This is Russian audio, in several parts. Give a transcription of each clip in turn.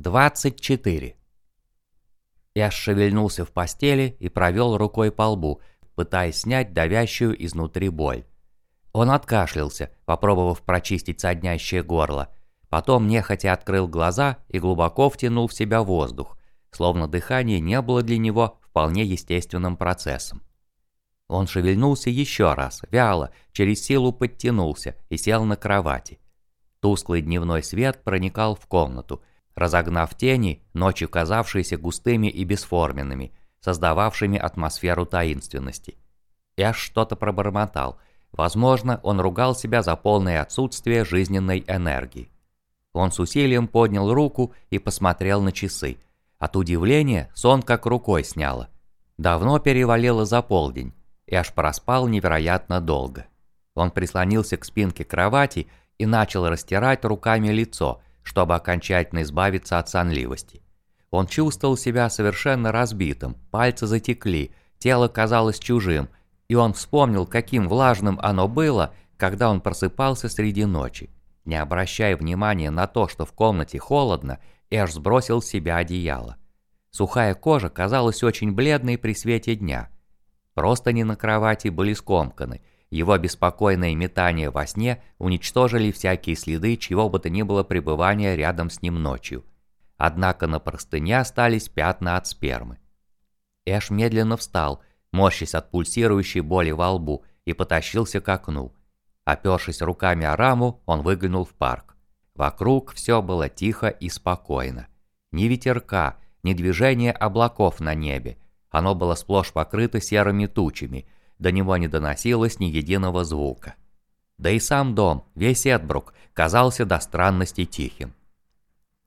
24. Я шевельнулся в постели и провел рукой по лбу, пытаясь снять давящую изнутри боль. Он откашлялся, попробовав прочистить соднящее горло. Потом нехотя открыл глаза и глубоко втянул в себя воздух, словно дыхание не было для него вполне естественным процессом. Он шевельнулся еще раз, вяло, через силу подтянулся и сел на кровати. Тусклый дневной свет проникал в комнату, разогнав тени, ночью казавшиеся густыми и бесформенными, создававшими атмосферу таинственности. Эш что-то пробормотал. Возможно, он ругал себя за полное отсутствие жизненной энергии. Он с усилием поднял руку и посмотрел на часы. От удивления сон как рукой сняло. Давно перевалило за полдень, и аж проспал невероятно долго. Он прислонился к спинке кровати и начал растирать руками лицо, чтобы окончательно избавиться от сонливости. Он чувствовал себя совершенно разбитым, пальцы затекли, тело казалось чужим, и он вспомнил, каким влажным оно было, когда он просыпался среди ночи. Не обращая внимания на то, что в комнате холодно, Эш сбросил с себя одеяло. Сухая кожа казалась очень бледной при свете дня. Просто не на кровати были скомканы, его беспокойное метание во сне уничтожили всякие следы чего бы то ни было пребывания рядом с ним ночью. Однако на простыне остались пятна от спермы. Эш медленно встал, морщась от пульсирующей боли во лбу, и потащился к окну. Опершись руками о раму, он выглянул в парк. Вокруг все было тихо и спокойно. Ни ветерка, ни движения облаков на небе. Оно было сплошь покрыто серыми тучами – до него не доносилось ни единого звука. Да и сам дом, весь Эдбрук, казался до странности тихим.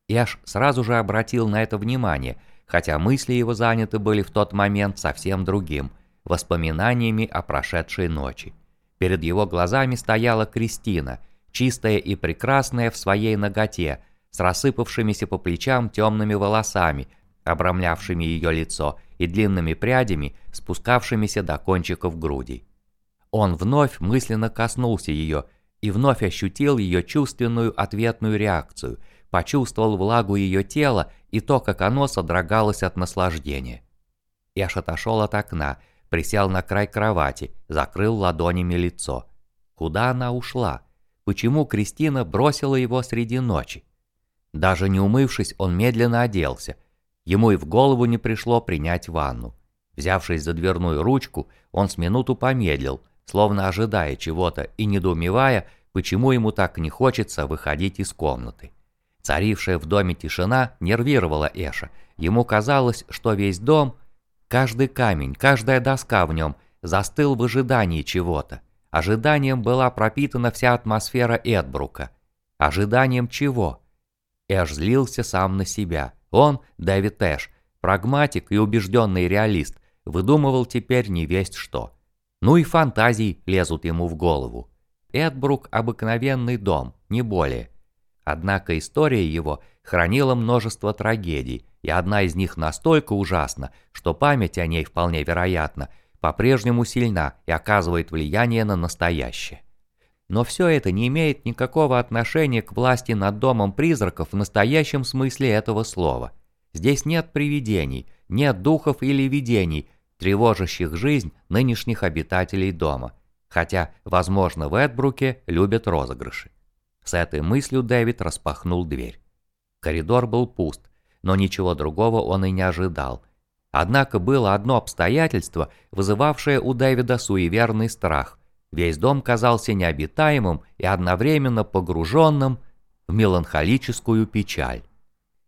Эш сразу же обратил на это внимание, хотя мысли его заняты были в тот момент совсем другим, воспоминаниями о прошедшей ночи. Перед его глазами стояла Кристина, чистая и прекрасная в своей ноготе, с рассыпавшимися по плечам темными волосами, обрамлявшими ее лицо, и длинными прядями, спускавшимися до кончиков груди. Он вновь мысленно коснулся ее и вновь ощутил ее чувственную ответную реакцию, почувствовал влагу ее тела и то, как оно содрогалось от наслаждения. Эш отошел от окна, присел на край кровати, закрыл ладонями лицо. Куда она ушла? Почему Кристина бросила его среди ночи? Даже не умывшись, он медленно оделся, Ему и в голову не пришло принять ванну. Взявшись за дверную ручку, он с минуту помедлил, словно ожидая чего-то и недоумевая, почему ему так не хочется выходить из комнаты. Царившая в доме тишина нервировала Эша. Ему казалось, что весь дом, каждый камень, каждая доска в нем застыл в ожидании чего-то. Ожиданием была пропитана вся атмосфера Эдбрука. Ожиданием чего? Эш злился сам на себя – он, Дэвид Эш, прагматик и убежденный реалист, выдумывал теперь не весть что. Ну и фантазии лезут ему в голову. Эдбрук – обыкновенный дом, не более. Однако история его хранила множество трагедий, и одна из них настолько ужасна, что память о ней вполне вероятно по-прежнему сильна и оказывает влияние на настоящее. Но все это не имеет никакого отношения к власти над домом призраков в настоящем смысле этого слова. Здесь нет привидений, нет духов или видений, тревожащих жизнь нынешних обитателей дома. Хотя, возможно, в Эдбруке любят розыгрыши. С этой мыслью Дэвид распахнул дверь. Коридор был пуст, но ничего другого он и не ожидал. Однако было одно обстоятельство, вызывавшее у Дэвида суеверный страх. Весь дом казался необитаемым и одновременно погруженным в меланхолическую печаль.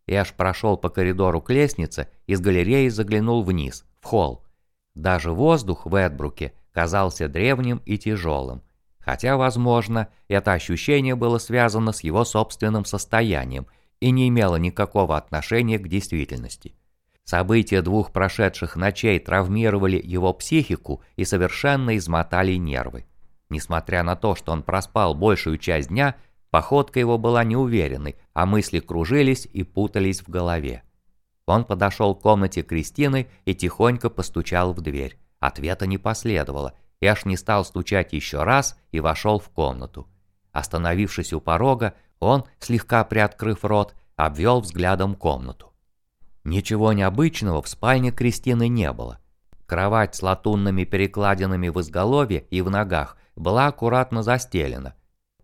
Эш прошел по коридору к лестнице и с галереи заглянул вниз, в холл. Даже воздух в Эдбруке казался древним и тяжелым, хотя, возможно, это ощущение было связано с его собственным состоянием и не имело никакого отношения к действительности. События двух прошедших ночей травмировали его психику и совершенно измотали нервы. Несмотря на то, что он проспал большую часть дня, походка его была неуверенной, а мысли кружились и путались в голове. Он подошел к комнате Кристины и тихонько постучал в дверь. Ответа не последовало, и аж не стал стучать еще раз и вошел в комнату. Остановившись у порога, он, слегка приоткрыв рот, обвел взглядом комнату. Ничего необычного в спальне Кристины не было. Кровать с латунными перекладинами в изголовье и в ногах была аккуратно застелена.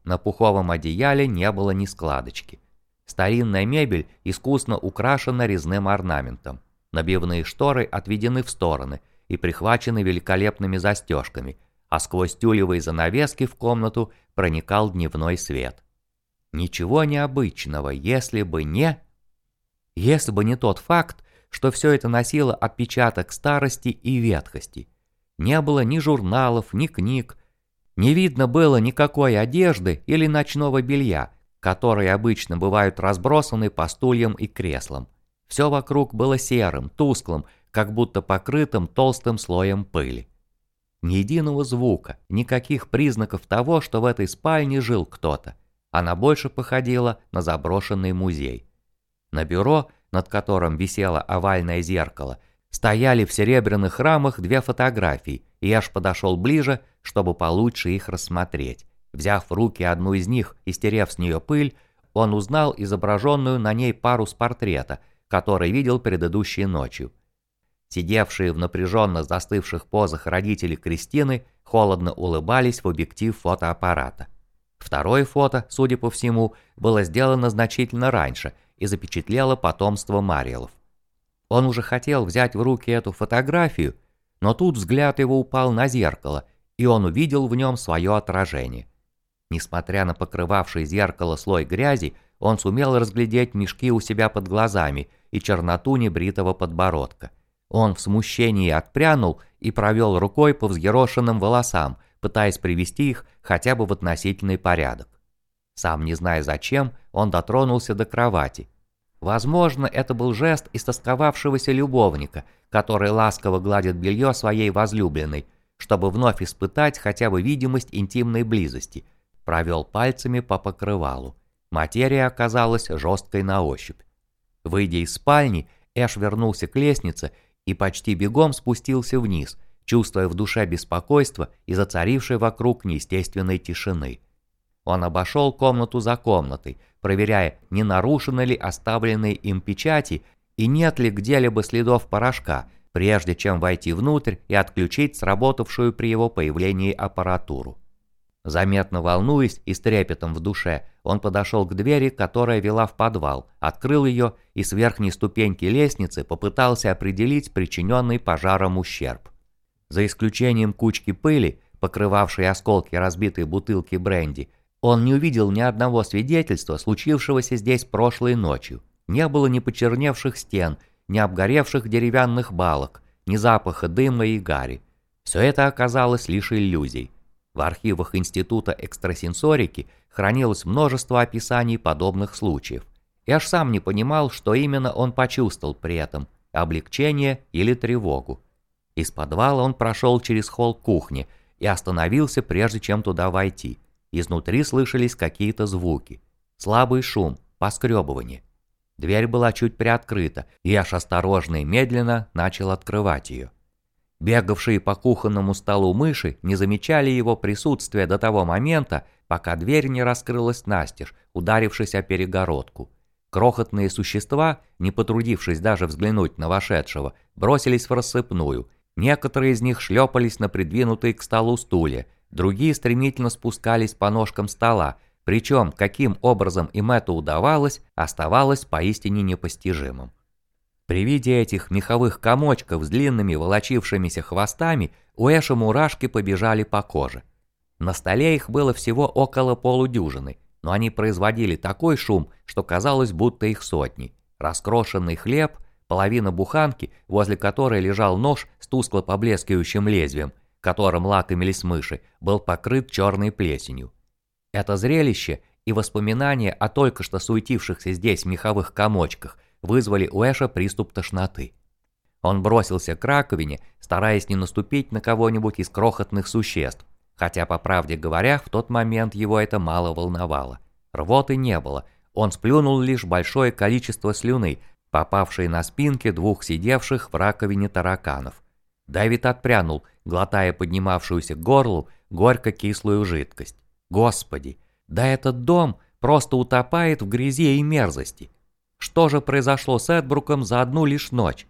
На пуховом одеяле не было ни складочки. Старинная мебель искусно украшена резным орнаментом. Набивные шторы отведены в стороны и прихвачены великолепными застежками, а сквозь тюлевые занавески в комнату проникал дневной свет. Ничего необычного, если бы не... Если бы не тот факт, что все это носило отпечаток старости и ветхости. Не было ни журналов, ни книг. Не видно было никакой одежды или ночного белья, которые обычно бывают разбросаны по стульям и креслам. Все вокруг было серым, тусклым, как будто покрытым толстым слоем пыли. Ни единого звука, никаких признаков того, что в этой спальне жил кто-то. Она больше походила на заброшенный музей. На бюро, над которым висело овальное зеркало, стояли в серебряных рамах две фотографии, и аж подошел ближе, чтобы получше их рассмотреть. Взяв в руки одну из них и стерев с нее пыль, он узнал изображенную на ней пару с портрета, который видел предыдущей ночью. Сидевшие в напряженно застывших позах родители Кристины холодно улыбались в объектив фотоаппарата. Второе фото, судя по всему, было сделано значительно раньше и запечатлело потомство Мариелов. Он уже хотел взять в руки эту фотографию, но тут взгляд его упал на зеркало, и он увидел в нем свое отражение. Несмотря на покрывавший зеркало слой грязи, он сумел разглядеть мешки у себя под глазами и черноту небритого подбородка. Он в смущении отпрянул и провел рукой по взъерошенным волосам, пытаясь привести их хотя бы в относительный порядок. Сам не зная зачем, он дотронулся до кровати. Возможно, это был жест истосковавшегося любовника, который ласково гладит белье своей возлюбленной, чтобы вновь испытать хотя бы видимость интимной близости. Провел пальцами по покрывалу. Материя оказалась жесткой на ощупь. Выйдя из спальни, Эш вернулся к лестнице и почти бегом спустился вниз – чувствуя в душе беспокойство и зацарившей вокруг неестественной тишины. Он обошел комнату за комнатой, проверяя, не нарушены ли оставленные им печати и нет ли где-либо следов порошка, прежде чем войти внутрь и отключить сработавшую при его появлении аппаратуру. Заметно волнуясь и с трепетом в душе, он подошел к двери, которая вела в подвал, открыл ее и с верхней ступеньки лестницы попытался определить причиненный пожаром ущерб. За исключением кучки пыли, покрывавшей осколки разбитой бутылки бренди, он не увидел ни одного свидетельства случившегося здесь прошлой ночью. Не было ни почерневших стен, ни обгоревших деревянных балок, ни запаха дыма и гари. Все это оказалось лишь иллюзией. В архивах Института экстрасенсорики хранилось множество описаний подобных случаев. Я ж сам не понимал, что именно он почувствовал при этом – облегчение или тревогу. Из подвала он прошел через холл кухни и остановился, прежде чем туда войти. Изнутри слышались какие-то звуки. Слабый шум, поскребывание. Дверь была чуть приоткрыта, и аж осторожно и медленно начал открывать ее. Бегавшие по кухонному столу мыши не замечали его присутствия до того момента, пока дверь не раскрылась настежь, ударившись о перегородку. Крохотные существа, не потрудившись даже взглянуть на вошедшего, бросились в рассыпную – Некоторые из них шлепались на придвинутые к столу стулья, другие стремительно спускались по ножкам стола, причем каким образом им это удавалось, оставалось поистине непостижимым. При виде этих меховых комочков с длинными волочившимися хвостами у Эша мурашки побежали по коже. На столе их было всего около полудюжины, но они производили такой шум, что казалось, будто их сотни. Раскрошенный хлеб – половина буханки, возле которой лежал нож с тускло поблескивающим лезвием, которым лакомились мыши, был покрыт черной плесенью. Это зрелище и воспоминания о только что суетившихся здесь меховых комочках вызвали у Эша приступ тошноты. Он бросился к раковине, стараясь не наступить на кого-нибудь из крохотных существ, хотя, по правде говоря, в тот момент его это мало волновало. Рвоты не было, он сплюнул лишь большое количество слюны, попавшие на спинки двух сидевших в раковине тараканов. Давид отпрянул, глотая поднимавшуюся к горлу горько-кислую жидкость. Господи, да этот дом просто утопает в грязи и мерзости. Что же произошло с Эдбруком за одну лишь ночь?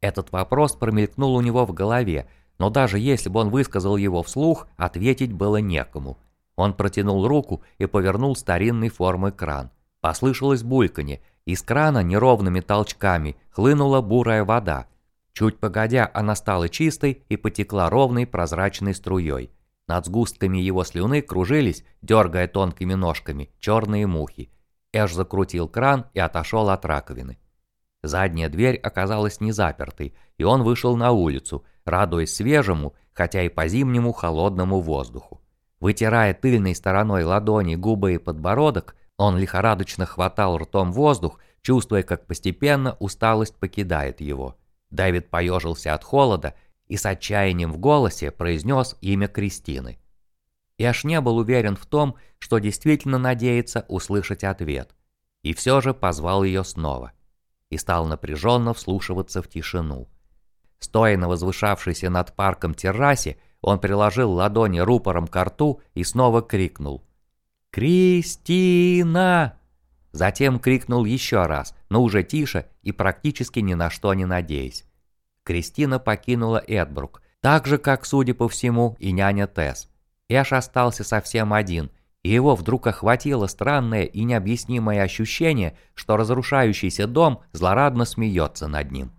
Этот вопрос промелькнул у него в голове, но даже если бы он высказал его вслух, ответить было некому. Он протянул руку и повернул старинной формы кран. Послышалось бульканье, из крана неровными толчками хлынула бурая вода. Чуть погодя, она стала чистой и потекла ровной прозрачной струей. Над сгустками его слюны кружились, дергая тонкими ножками, черные мухи. Эш закрутил кран и отошел от раковины. Задняя дверь оказалась не запертой, и он вышел на улицу, радуясь свежему, хотя и по-зимнему холодному воздуху. Вытирая тыльной стороной ладони губы и подбородок, он лихорадочно хватал ртом воздух, чувствуя, как постепенно усталость покидает его. Дэвид поежился от холода и с отчаянием в голосе произнес имя Кристины. И аж не был уверен в том, что действительно надеется услышать ответ. И все же позвал ее снова. И стал напряженно вслушиваться в тишину. Стоя на возвышавшейся над парком террасе, он приложил ладони рупором к рту и снова крикнул. «Кристина!» Затем крикнул еще раз, но уже тише и практически ни на что не надеясь. Кристина покинула Эдбрук, так же, как, судя по всему, и няня Тесс. Эш остался совсем один, и его вдруг охватило странное и необъяснимое ощущение, что разрушающийся дом злорадно смеется над ним.